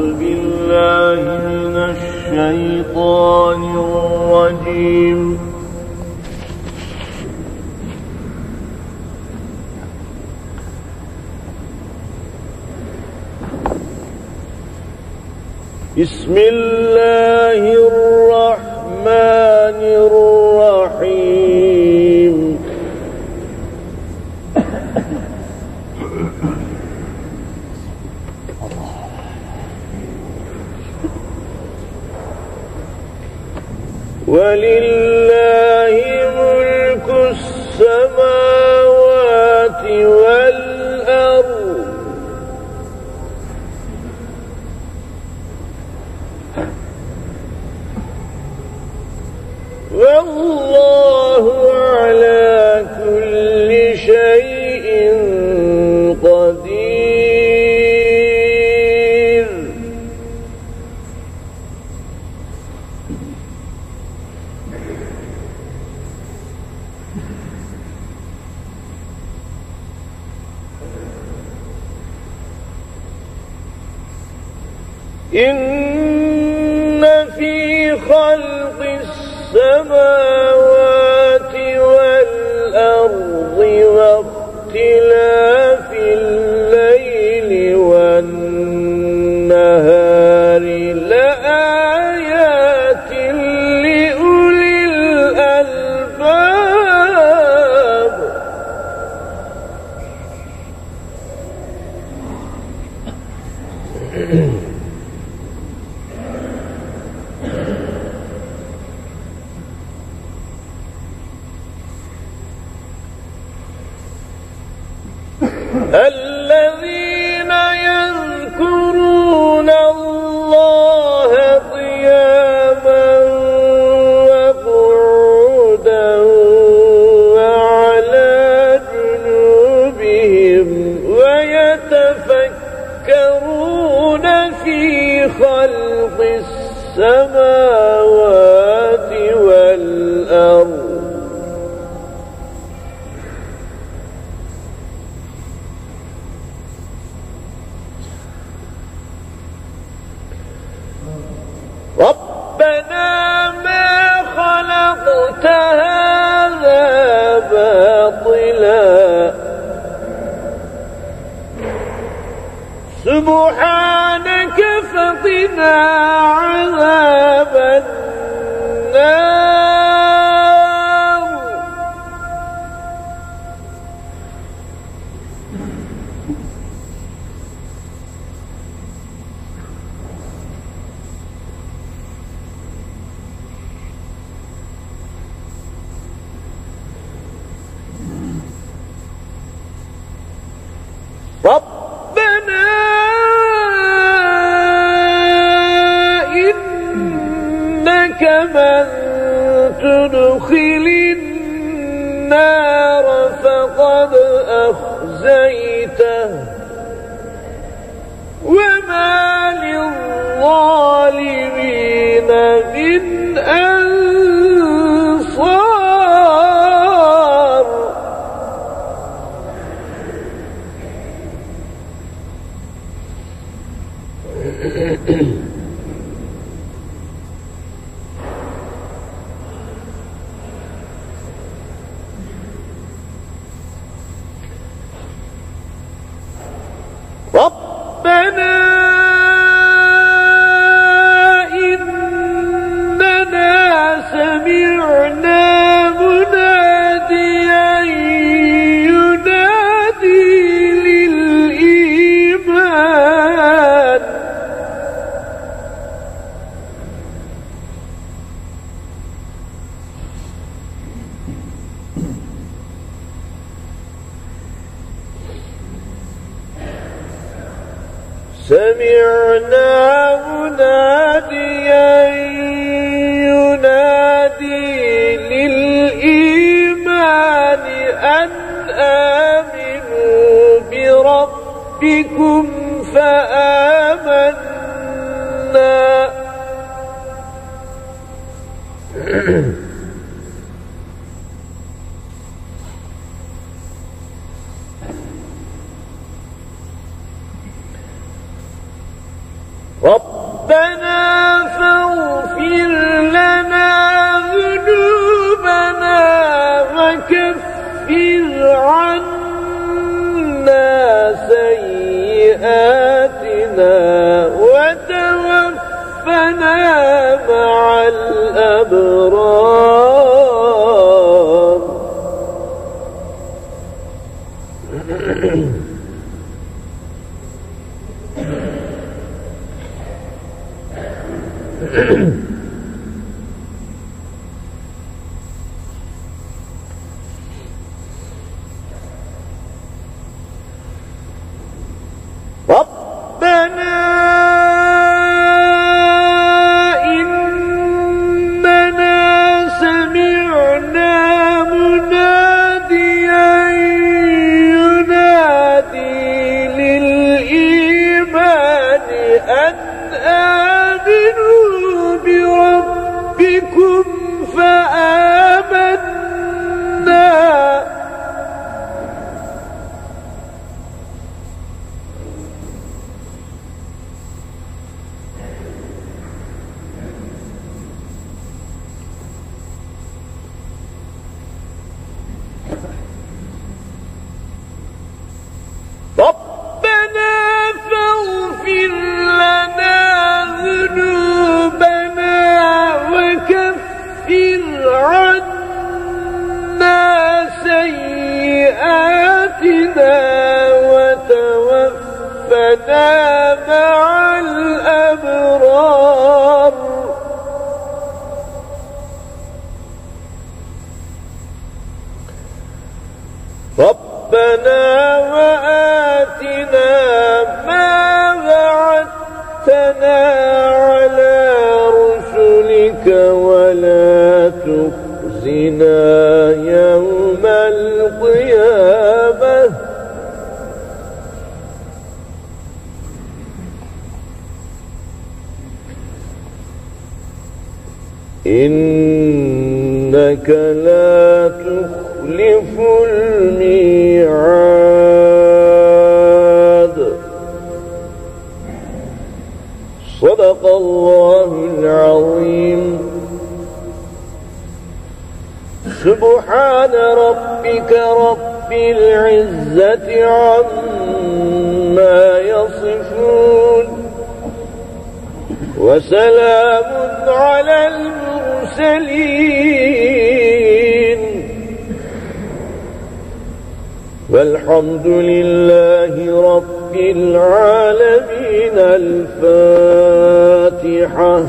بالله من الشيطان الرجيم. بسم الله الرحمن ولله إن في خلق السماوات والأرض واختلاف الليل والنهار خلق السماوات والأرض. ربنا ما خلقت هذا باطلا. سبحانك فقنا سمعنا مناديا ينادي للإيمان أن آمنوا بربكم فآمنا. الأبرار ربنا ربنا وآتنا ما وعدتنا على رسلك ولا تخزنا. إنك لا تخلف الميعاد. صدق الله العظيم. سبحان ربك رب العزة عما يصفون. وسلام المرسلين والحمد لله رب العالمين الفاتحة.